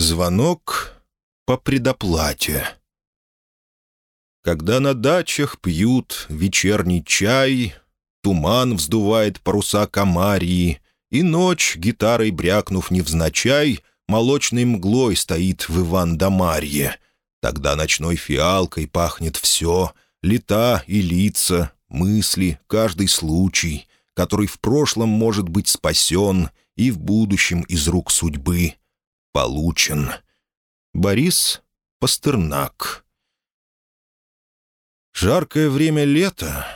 Звонок по предоплате. Когда на дачах пьют вечерний чай, Туман вздувает паруса комарии, И ночь, гитарой брякнув невзначай, Молочной мглой стоит в Иван-да-Марье. Тогда ночной фиалкой пахнет все, Лета и лица, мысли, каждый случай, Который в прошлом может быть спасен И в будущем из рук судьбы — получен. Борис Пастернак. Жаркое время лета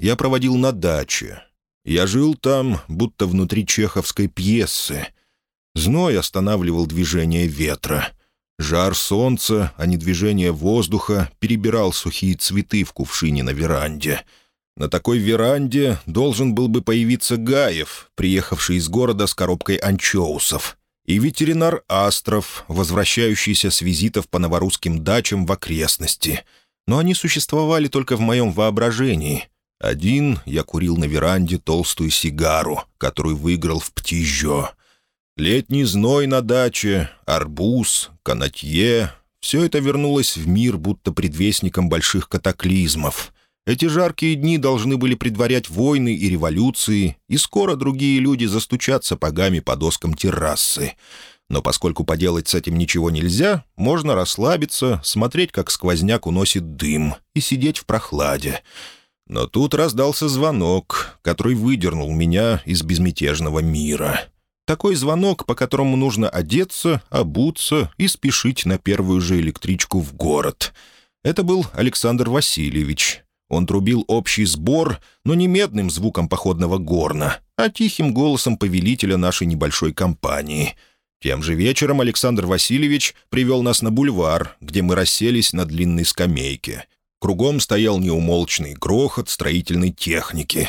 я проводил на даче. Я жил там, будто внутри чеховской пьесы. Зной останавливал движение ветра. Жар солнца, а не движение воздуха, перебирал сухие цветы в кувшине на веранде. На такой веранде должен был бы появиться Гаев, приехавший из города с коробкой анчоусов и ветеринар Астров, возвращающийся с визитов по новорусским дачам в окрестности. Но они существовали только в моем воображении. Один я курил на веранде толстую сигару, которую выиграл в птижье. Летний зной на даче, арбуз, канатье — все это вернулось в мир, будто предвестником больших катаклизмов. Эти жаркие дни должны были предварять войны и революции, и скоро другие люди застучат сапогами по доскам террасы. Но поскольку поделать с этим ничего нельзя, можно расслабиться, смотреть, как сквозняк уносит дым, и сидеть в прохладе. Но тут раздался звонок, который выдернул меня из безмятежного мира. Такой звонок, по которому нужно одеться, обуться и спешить на первую же электричку в город. Это был Александр Васильевич, он трубил общий сбор, но не медным звуком походного горна, а тихим голосом повелителя нашей небольшой компании. Тем же вечером Александр Васильевич привел нас на бульвар, где мы расселись на длинной скамейке. Кругом стоял неумолчный грохот строительной техники.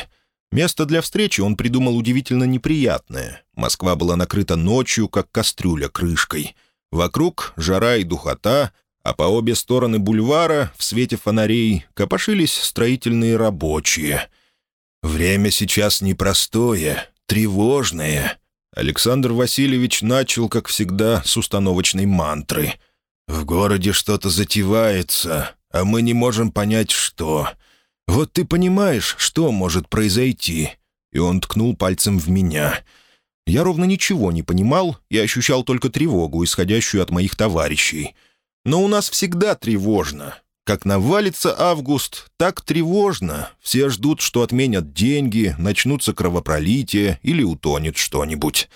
Место для встречи он придумал удивительно неприятное. Москва была накрыта ночью, как кастрюля крышкой. Вокруг жара и духота, а по обе стороны бульвара в свете фонарей копошились строительные рабочие. «Время сейчас непростое, тревожное». Александр Васильевич начал, как всегда, с установочной мантры. «В городе что-то затевается, а мы не можем понять, что. Вот ты понимаешь, что может произойти?» И он ткнул пальцем в меня. Я ровно ничего не понимал и ощущал только тревогу, исходящую от моих товарищей — но у нас всегда тревожно. Как навалится август, так тревожно. Все ждут, что отменят деньги, начнутся кровопролития или утонет что-нибудь.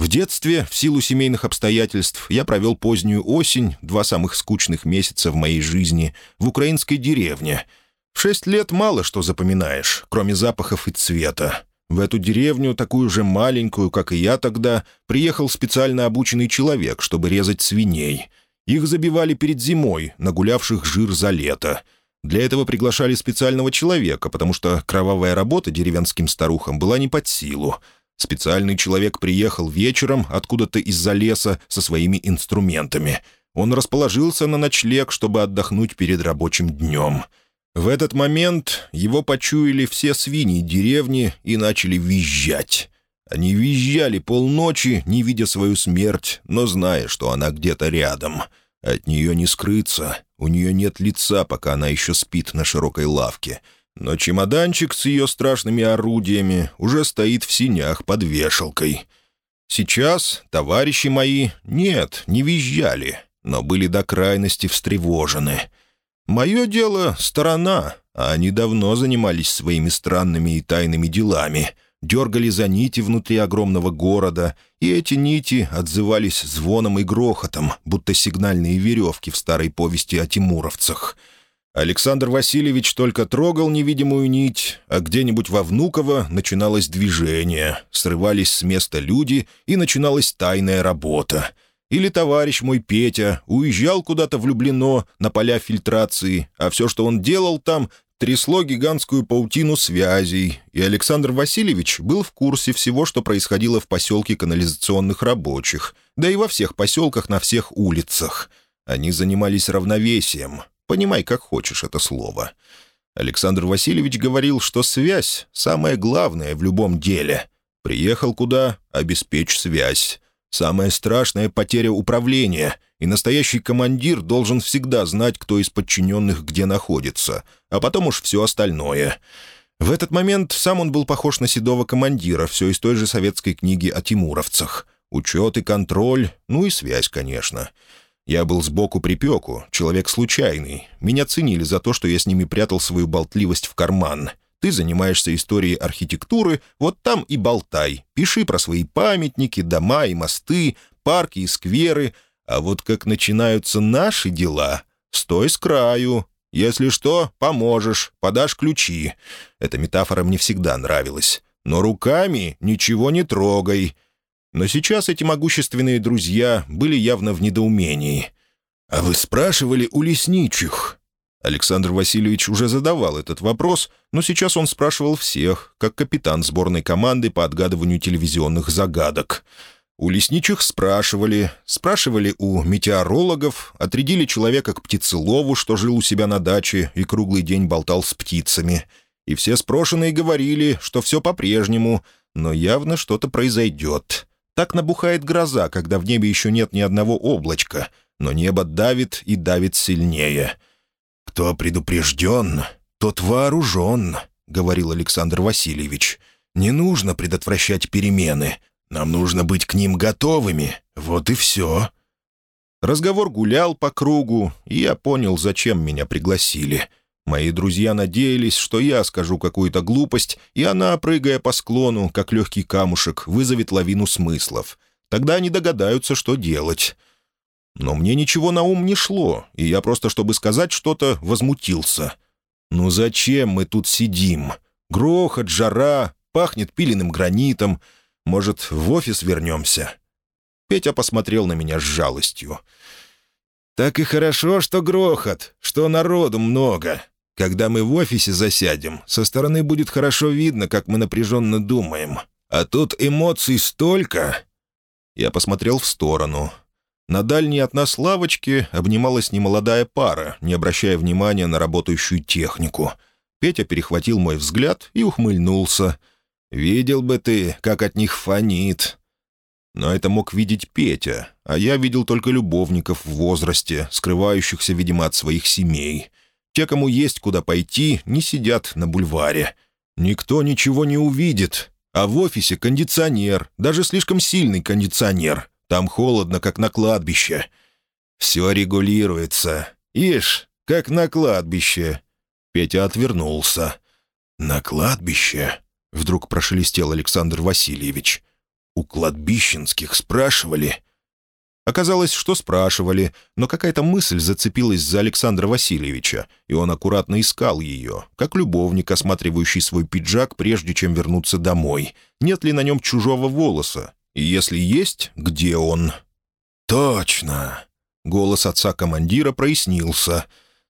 В детстве, в силу семейных обстоятельств, я провел позднюю осень, два самых скучных месяца в моей жизни, в украинской деревне. В шесть лет мало что запоминаешь, кроме запахов и цвета. В эту деревню, такую же маленькую, как и я тогда, приехал специально обученный человек, чтобы резать свиней — их забивали перед зимой, нагулявших жир за лето. Для этого приглашали специального человека, потому что кровавая работа деревенским старухам была не под силу. Специальный человек приехал вечером откуда-то из-за леса со своими инструментами. Он расположился на ночлег, чтобы отдохнуть перед рабочим днем. В этот момент его почуяли все свиньи деревни и начали визжать. Они визжали полночи, не видя свою смерть, но зная, что она где-то рядом. От нее не скрыться, у нее нет лица, пока она еще спит на широкой лавке. Но чемоданчик с ее страшными орудиями уже стоит в синях под вешалкой. Сейчас товарищи мои, нет, не визжали, но были до крайности встревожены. Мое дело — сторона, а они давно занимались своими странными и тайными делами — дергали за нити внутри огромного города, и эти нити отзывались звоном и грохотом, будто сигнальные веревки в старой повести о тимуровцах. Александр Васильевич только трогал невидимую нить, а где-нибудь во Внуково начиналось движение, срывались с места люди, и начиналась тайная работа. Или товарищ мой Петя уезжал куда-то влюблено на поля фильтрации, а все, что он делал там, трясло гигантскую паутину связей, и Александр Васильевич был в курсе всего, что происходило в поселке канализационных рабочих, да и во всех поселках на всех улицах. Они занимались равновесием. Понимай, как хочешь это слово. Александр Васильевич говорил, что связь — самое главное в любом деле. Приехал куда — обеспечь связь. Самая страшная потеря управления, и настоящий командир должен всегда знать, кто из подчиненных где находится, а потом уж все остальное. В этот момент сам он был похож на седого командира, все из той же советской книги о тимуровцах. Учет и контроль, ну и связь, конечно. Я был сбоку припеку, человек случайный. Меня ценили за то, что я с ними прятал свою болтливость в карман. Ты занимаешься историей архитектуры, вот там и болтай. Пиши про свои памятники, дома и мосты, парки и скверы. А вот как начинаются наши дела, стой с краю. Если что, поможешь, подашь ключи. Эта метафора мне всегда нравилась. Но руками ничего не трогай. Но сейчас эти могущественные друзья были явно в недоумении. «А вы спрашивали у лесничих?» Александр Васильевич уже задавал этот вопрос, но сейчас он спрашивал всех, как капитан сборной команды по отгадыванию телевизионных загадок. У лесничих спрашивали, спрашивали у метеорологов, отрядили человека к птицелову, что жил у себя на даче и круглый день болтал с птицами. И все спрошенные говорили, что все по-прежнему, но явно что-то произойдет. Так набухает гроза, когда в небе еще нет ни одного облачка, но небо давит и давит сильнее. «Кто предупрежден, тот вооружен», — говорил Александр Васильевич. «Не нужно предотвращать перемены. Нам нужно быть к ним готовыми. Вот и все». Разговор гулял по кругу, и я понял, зачем меня пригласили. Мои друзья надеялись, что я скажу какую-то глупость, и она, прыгая по склону, как легкий камушек, вызовет лавину смыслов. Тогда они догадаются, что делать. Но мне ничего на ум не шло, и я просто, чтобы сказать что-то, возмутился. «Ну зачем мы тут сидим? Грохот, жара, пахнет пиленным гранитом. Может, в офис вернемся?» Петя посмотрел на меня с жалостью. «Так и хорошо, что грохот, что народу много. Когда мы в офисе засядем, со стороны будет хорошо видно, как мы напряженно думаем. А тут эмоций столько...» Я посмотрел в сторону. На дальней от нас лавочке обнималась немолодая пара, не обращая внимания на работающую технику. Петя перехватил мой взгляд и ухмыльнулся. «Видел бы ты, как от них фонит!» Но это мог видеть Петя, а я видел только любовников в возрасте, скрывающихся, видимо, от своих семей. Те, кому есть куда пойти, не сидят на бульваре. Никто ничего не увидит. А в офисе кондиционер, даже слишком сильный кондиционер. Там холодно, как на кладбище. Все регулируется. Ишь, как на кладбище. Петя отвернулся. «На кладбище?» — вдруг прошелестел Александр Васильевич. «У кладбищенских спрашивали?» Оказалось, что спрашивали, но какая-то мысль зацепилась за Александра Васильевича, и он аккуратно искал ее, как любовник, осматривающий свой пиджак, прежде чем вернуться домой. Нет ли на нем чужого волоса? И если есть, где он? «Точно!» — голос отца командира прояснился.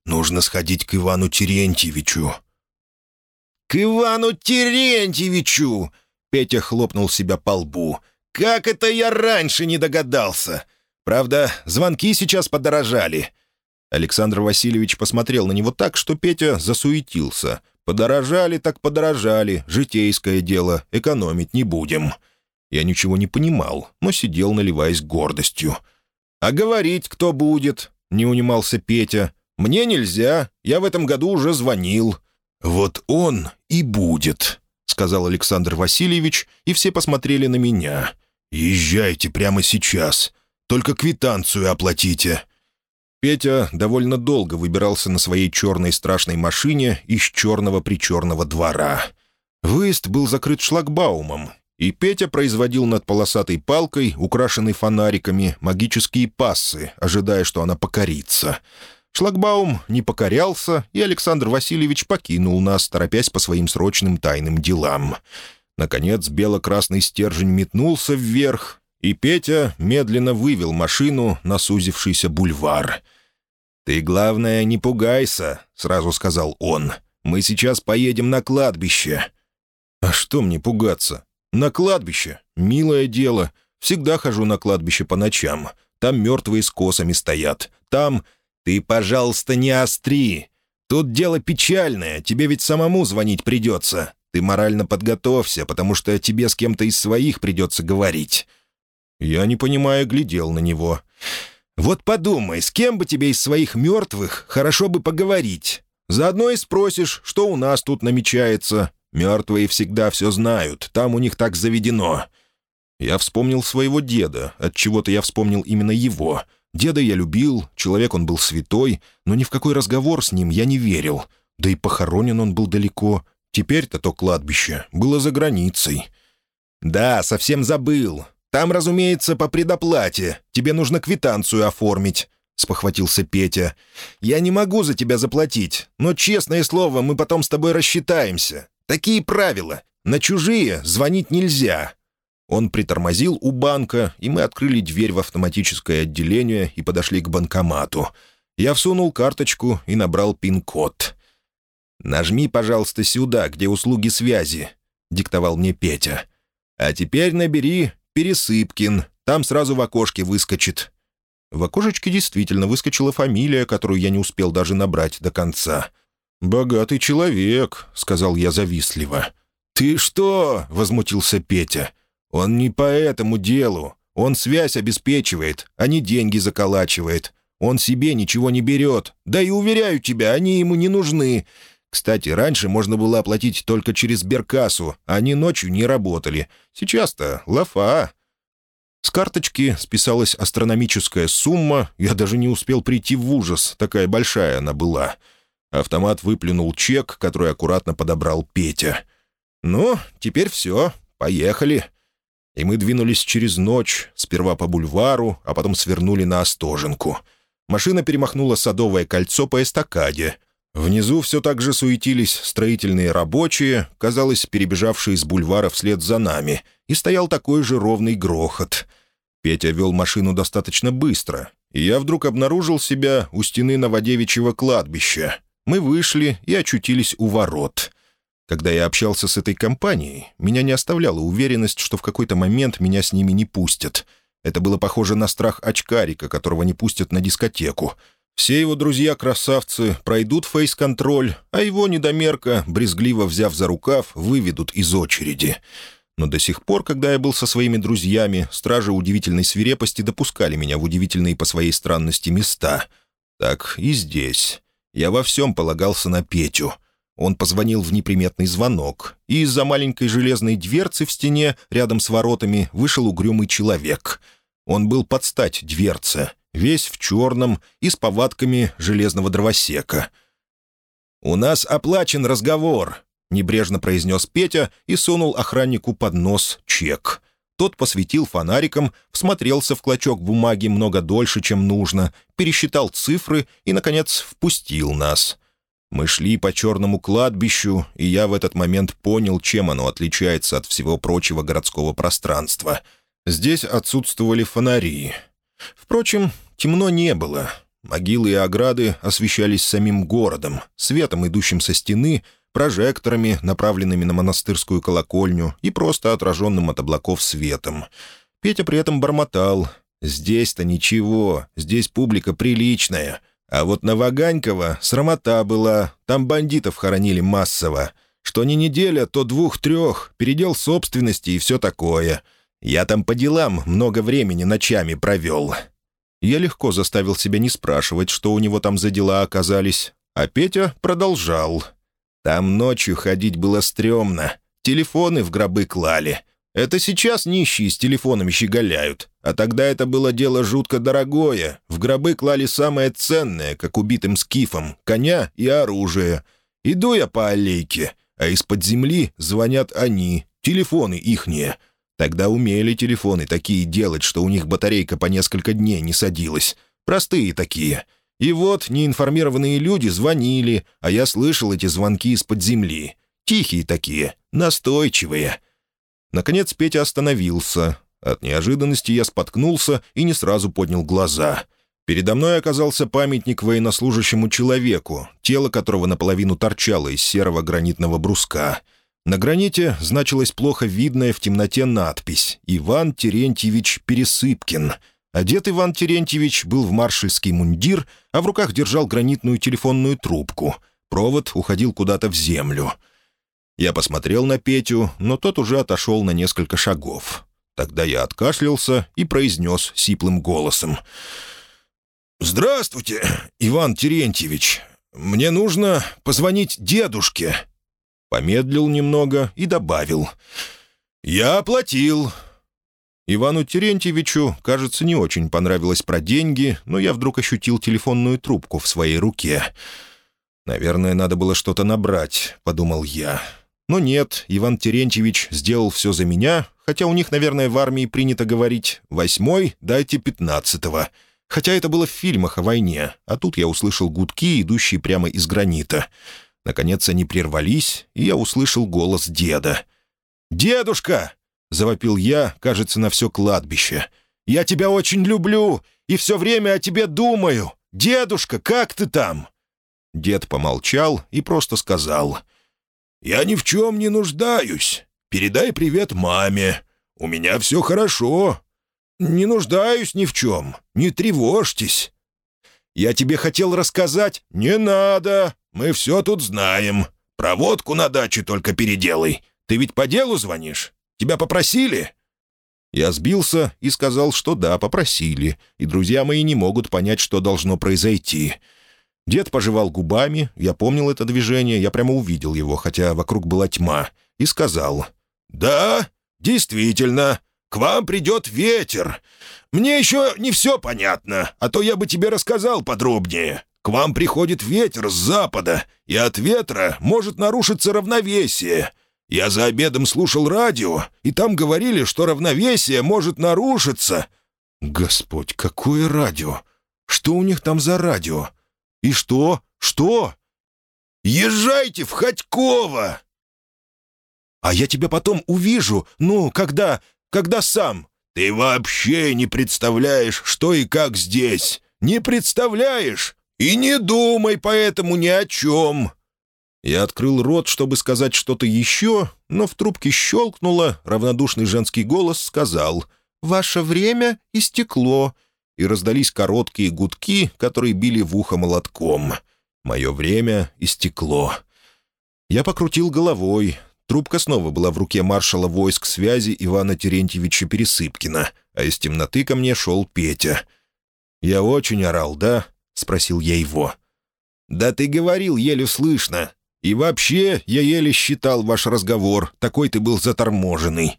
«Нужно сходить к Ивану Терентьевичу». «К Ивану Терентьевичу!» — Петя хлопнул себя по лбу. «Как это я раньше не догадался!» Правда, звонки сейчас подорожали». Александр Васильевич посмотрел на него так, что Петя засуетился. «Подорожали так подорожали, житейское дело, экономить не будем». Я ничего не понимал, но сидел, наливаясь гордостью. «А говорить кто будет?» — не унимался Петя. «Мне нельзя, я в этом году уже звонил». «Вот он и будет», — сказал Александр Васильевич, и все посмотрели на меня. «Езжайте прямо сейчас. Только квитанцию оплатите». Петя довольно долго выбирался на своей черной страшной машине из черного-причерного двора. Выезд был закрыт шлагбаумом, и Петя производил над полосатой палкой, украшенной фонариками, магические пассы, ожидая, что она покорится. Шлагбаум не покорялся, и Александр Васильевич покинул нас, торопясь по своим срочным тайным делам. Наконец бело-красный стержень метнулся вверх, и Петя медленно вывел машину на сузившийся бульвар. «Ты, главное, не пугайся», — сразу сказал он. «Мы сейчас поедем на кладбище». «А что мне пугаться? На кладбище? Милое дело. Всегда хожу на кладбище по ночам. Там мертвые с косами стоят. Там... Ты, пожалуйста, не остри. Тут дело печальное, тебе ведь самому звонить придется. Ты морально подготовься, потому что тебе с кем-то из своих придется говорить. Я, не понимая, глядел на него. «Вот подумай, с кем бы тебе из своих мертвых хорошо бы поговорить? Заодно и спросишь, что у нас тут намечается. Мертвые всегда все знают, там у них так заведено». Я вспомнил своего деда, от чего то я вспомнил именно его. Деда я любил, человек он был святой, но ни в какой разговор с ним я не верил. Да и похоронен он был далеко. Теперь-то то кладбище было за границей. «Да, совсем забыл. Там, разумеется, по предоплате. Тебе нужно квитанцию оформить», — спохватился Петя. «Я не могу за тебя заплатить, но, честное слово, мы потом с тобой рассчитаемся. Такие правила. На чужие звонить нельзя». Он притормозил у банка, и мы открыли дверь в автоматическое отделение и подошли к банкомату. Я всунул карточку и набрал пин-код. «Нажми, пожалуйста, сюда, где услуги связи», — диктовал мне Петя. «А теперь набери Пересыпкин. Там сразу в окошке выскочит». В окошечке действительно выскочила фамилия, которую я не успел даже набрать до конца. «Богатый человек», — сказал я завистливо. «Ты что?» — возмутился Петя. «Он не по этому делу. Он связь обеспечивает, а не деньги заколачивает. Он себе ничего не берет. Да и, уверяю тебя, они ему не нужны. Кстати, раньше можно было оплатить только через Беркасу, а они ночью не работали. Сейчас-то лафа. С карточки списалась астрономическая сумма, я даже не успел прийти в ужас, такая большая она была. Автомат выплюнул чек, который аккуратно подобрал Петя. «Ну, теперь все, поехали». И мы двинулись через ночь, сперва по бульвару, а потом свернули на Остоженку. Машина перемахнула Садовое кольцо по эстакаде, Внизу все так же суетились строительные рабочие, казалось, перебежавшие с бульвара вслед за нами, и стоял такой же ровный грохот. Петя вел машину достаточно быстро, и я вдруг обнаружил себя у стены Новодевичьего кладбища. Мы вышли и очутились у ворот. Когда я общался с этой компанией, меня не оставляла уверенность, что в какой-то момент меня с ними не пустят. Это было похоже на страх очкарика, которого не пустят на дискотеку — все его друзья-красавцы пройдут фейс-контроль, а его недомерка, брезгливо взяв за рукав, выведут из очереди. Но до сих пор, когда я был со своими друзьями, стражи удивительной свирепости допускали меня в удивительные по своей странности места. Так и здесь. Я во всем полагался на Петю. Он позвонил в неприметный звонок, и из-за маленькой железной дверцы в стене рядом с воротами вышел угрюмый человек. Он был под стать дверце — весь в черном и с повадками железного дровосека. «У нас оплачен разговор», — небрежно произнес Петя и сунул охраннику под нос чек. Тот посветил фонариком, всмотрелся в клочок бумаги много дольше, чем нужно, пересчитал цифры и, наконец, впустил нас. Мы шли по черному кладбищу, и я в этот момент понял, чем оно отличается от всего прочего городского пространства. Здесь отсутствовали фонари. Впрочем, Темно не было. Могилы и ограды освещались самим городом, светом, идущим со стены, прожекторами, направленными на монастырскую колокольню, и просто отраженным от облаков светом. Петя при этом бормотал. «Здесь-то ничего, здесь публика приличная. А вот на Ваганьково срамота была, там бандитов хоронили массово. Что не неделя, то двух-трех, передел собственности и все такое. Я там по делам много времени ночами провел. Я легко заставил себя не спрашивать, что у него там за дела оказались, а Петя продолжал. «Там ночью ходить было стрёмно. Телефоны в гробы клали. Это сейчас нищие с телефонами щеголяют, а тогда это было дело жутко дорогое. В гробы клали самое ценное, как убитым скифом, коня и оружие. Иду я по аллейке, а из-под земли звонят они, телефоны ихние». Тогда умели телефоны такие делать, что у них батарейка по несколько дней не садилась. Простые такие. И вот неинформированные люди звонили, а я слышал эти звонки из-под земли. Тихие такие, настойчивые. Наконец Петя остановился. От неожиданности я споткнулся и не сразу поднял глаза. Передо мной оказался памятник военнослужащему человеку, тело которого наполовину торчало из серого гранитного бруска — на граните значилась плохо видная в темноте надпись «Иван Терентьевич Пересыпкин». Одет Иван Терентьевич был в маршальский мундир, а в руках держал гранитную телефонную трубку. Провод уходил куда-то в землю. Я посмотрел на Петю, но тот уже отошел на несколько шагов. Тогда я откашлялся и произнес сиплым голосом. «Здравствуйте, Иван Терентьевич. Мне нужно позвонить дедушке». Помедлил немного и добавил. «Я оплатил». Ивану Терентьевичу, кажется, не очень понравилось про деньги, но я вдруг ощутил телефонную трубку в своей руке. «Наверное, надо было что-то набрать», — подумал я. Но нет, Иван Терентьевич сделал все за меня, хотя у них, наверное, в армии принято говорить «восьмой, дайте пятнадцатого». Хотя это было в фильмах о войне, а тут я услышал гудки, идущие прямо из гранита. Наконец они прервались, и я услышал голос деда. «Дедушка!» — завопил я, кажется, на все кладбище. «Я тебя очень люблю и все время о тебе думаю! Дедушка, как ты там?» Дед помолчал и просто сказал — «Я ни в чем не нуждаюсь. Передай привет маме. У меня все хорошо. Не нуждаюсь ни в чем. Не тревожьтесь». «Я тебе хотел рассказать». «Не надо. Мы все тут знаем. Проводку на даче только переделай. Ты ведь по делу звонишь? Тебя попросили?» Я сбился и сказал, что да, попросили, и друзья мои не могут понять, что должно произойти. Дед пожевал губами, я помнил это движение, я прямо увидел его, хотя вокруг была тьма, и сказал. «Да, действительно, к вам придет ветер. Мне еще не все понятно, а то я бы тебе рассказал подробнее. К вам приходит ветер с запада, и от ветра может нарушиться равновесие. Я за обедом слушал радио, и там говорили, что равновесие может нарушиться». «Господь, какое радио? Что у них там за радио?» «И что? Что?» «Езжайте в Ходьково!» «А я тебя потом увижу, ну, когда... когда сам...» «Ты вообще не представляешь, что и как здесь! Не представляешь! И не думай поэтому ни о чем!» Я открыл рот, чтобы сказать что-то еще, но в трубке щелкнуло, равнодушный женский голос сказал «Ваше время истекло и раздались короткие гудки, которые били в ухо молотком. Мое время истекло. Я покрутил головой. Трубка снова была в руке маршала войск связи Ивана Терентьевича Пересыпкина, а из темноты ко мне шел Петя. «Я очень орал, да?» — спросил я его. «Да ты говорил еле слышно. И вообще, я еле считал ваш разговор, такой ты был заторможенный.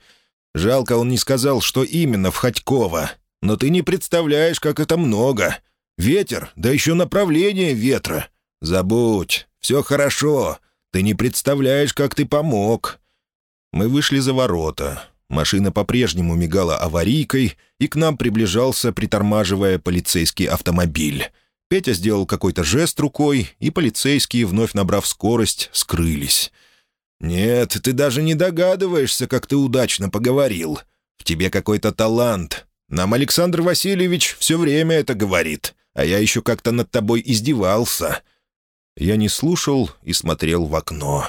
Жалко, он не сказал, что именно в Ходьково. Но ты не представляешь, как это много. Ветер, да еще направление ветра. Забудь, все хорошо. Ты не представляешь, как ты помог». Мы вышли за ворота. Машина по-прежнему мигала аварийкой, и к нам приближался, притормаживая, полицейский автомобиль. Петя сделал какой-то жест рукой, и полицейские, вновь набрав скорость, скрылись. «Нет, ты даже не догадываешься, как ты удачно поговорил. В тебе какой-то талант. Нам Александр Васильевич все время это говорит, а я еще как-то над тобой издевался». Я не слушал и смотрел в окно.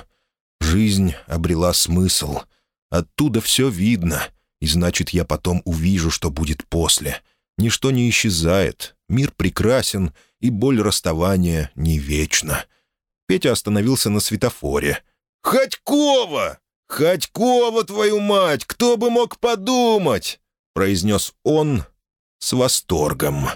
Жизнь обрела смысл. Оттуда все видно, и значит, я потом увижу, что будет после. Ничто не исчезает, мир прекрасен, и боль расставания не вечна. Петя остановился на светофоре. «Ходькова! Ходькова, твою мать! Кто бы мог подумать!» произнес он с восторгом.